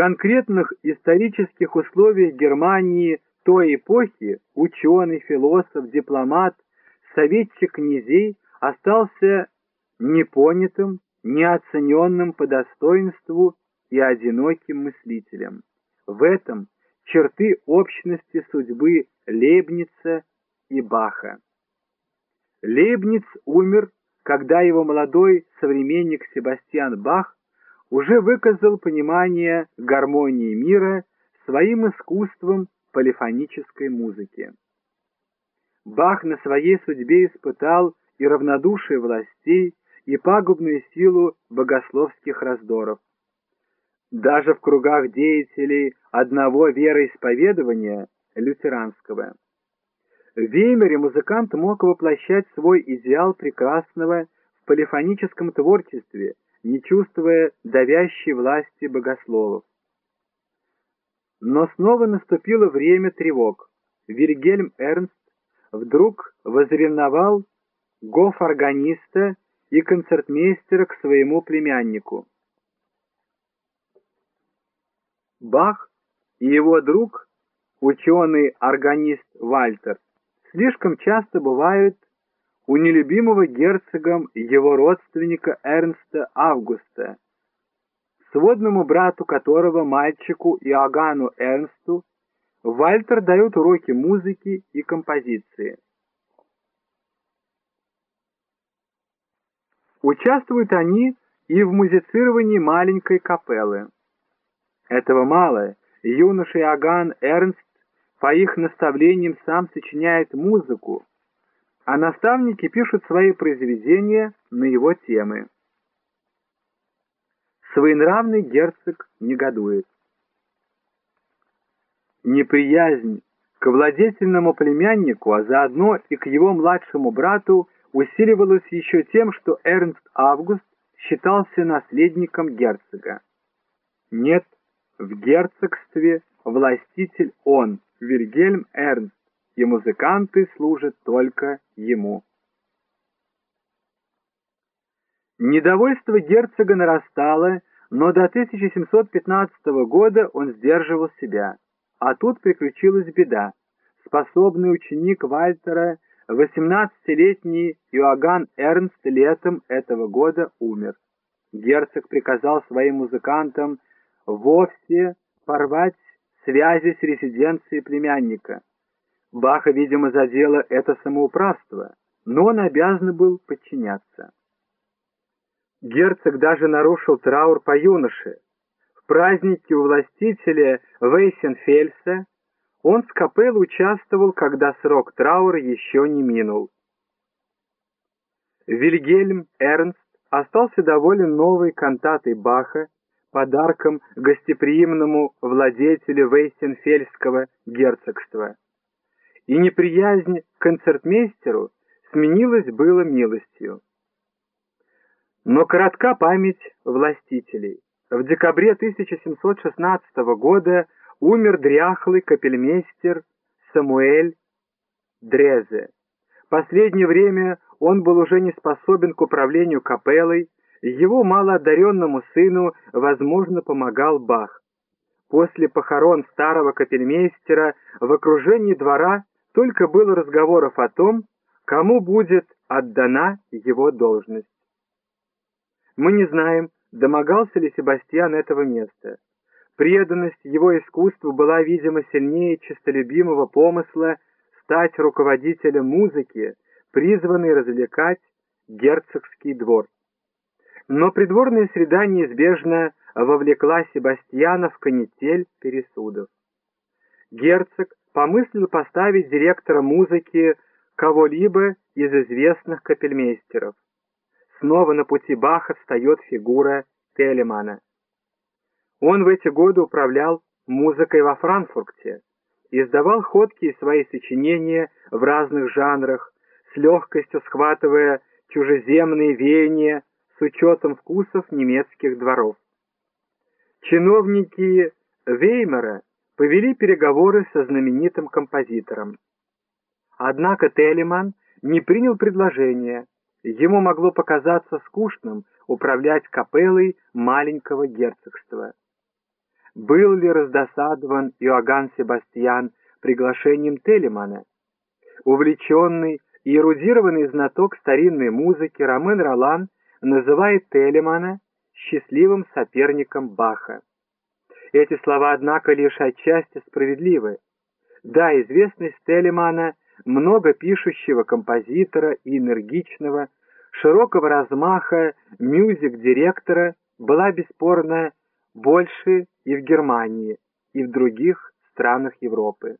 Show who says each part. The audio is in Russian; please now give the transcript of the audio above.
Speaker 1: конкретных исторических условиях Германии той эпохи ученый, философ, дипломат, советчик князей остался непонятым, неоцененным по достоинству и одиноким мыслителем. В этом черты общности судьбы Лейбница и Баха. Лейбниц умер, когда его молодой современник Себастьян Бах уже выказал понимание гармонии мира своим искусством полифонической музыки. Бах на своей судьбе испытал и равнодушие властей, и пагубную силу богословских раздоров. Даже в кругах деятелей одного вероисповедования, лютеранского. В Веймере музыкант мог воплощать свой идеал прекрасного в полифоническом творчестве, не чувствуя давящей власти богословов. Но снова наступило время тревог. Вильгельм Эрнст вдруг возревновал гоф-органиста и концертмейстера к своему племяннику. Бах и его друг, ученый-органист Вальтер, слишком часто бывают у нелюбимого герцогом его родственника Эрнста Августа, сводному брату которого, мальчику Иоганну Эрнсту, Вальтер дает уроки музыки и композиции. Участвуют они и в музицировании маленькой капеллы. Этого мало. Юноша Иоганн Эрнст по их наставлениям сам сочиняет музыку, а наставники пишут свои произведения на его темы. Своенравный герцог негодует. Неприязнь к владетельному племяннику, а заодно и к его младшему брату, усиливалась еще тем, что Эрнст Август считался наследником герцога. Нет, в герцогстве властитель он, Вильгельм Эрнст, и музыканты служат только ему. Недовольство герцога нарастало, но до 1715 года он сдерживал себя. А тут приключилась беда. Способный ученик Вальтера, 18-летний Иоганн Эрнст летом этого года умер. Герцог приказал своим музыкантам вовсе порвать связи с резиденцией племянника. Баха, видимо, задело это самоуправство, но он обязан был подчиняться. Герцог даже нарушил траур по юноше. В празднике у властителя Вейсенфельса он с капеллой участвовал, когда срок траура еще не минул. Вильгельм Эрнст остался доволен новой кантатой Баха, подарком гостеприимному владетелю Вейсенфельского герцогства. И неприязнь к концертмейстеру сменилась было милостью. Но коротка память властителей. В декабре 1716 года умер дряхлый капельмейстер Самуэль Дрезе. Последнее время он был уже не способен к управлению капеллой, его малоодаренному сыну, возможно, помогал Бах. После похорон старого капельмейстера в окружении двора только было разговоров о том, кому будет отдана его должность. Мы не знаем, домогался ли Себастьян этого места. Преданность его искусству была, видимо, сильнее честолюбимого помысла стать руководителем музыки, призванной развлекать герцогский двор. Но придворная среда неизбежно вовлекла Себастьяна в канитель пересудов. Герцог помыслил поставить директора музыки кого-либо из известных капельмейстеров. Снова на пути Баха встает фигура Телемана. Он в эти годы управлял музыкой во Франкфурте, издавал ходкие свои сочинения в разных жанрах, с легкостью схватывая чужеземные веяния с учетом вкусов немецких дворов. Чиновники Веймера повели переговоры со знаменитым композитором. Однако Телеман не принял предложение, Ему могло показаться скучным управлять капеллой маленького герцогства. был ли раздосадован Иоганн Себастьян приглашением Телемана. Увлеченный и эрудированный знаток старинной музыки Ромен Ролан называет Телемана счастливым соперником Баха. Эти слова, однако, лишь отчасти справедливы. Да, известность Телемана, много пишущего композитора и энергичного, широкого размаха мюзик-директора была бесспорно больше и в Германии, и в других странах Европы.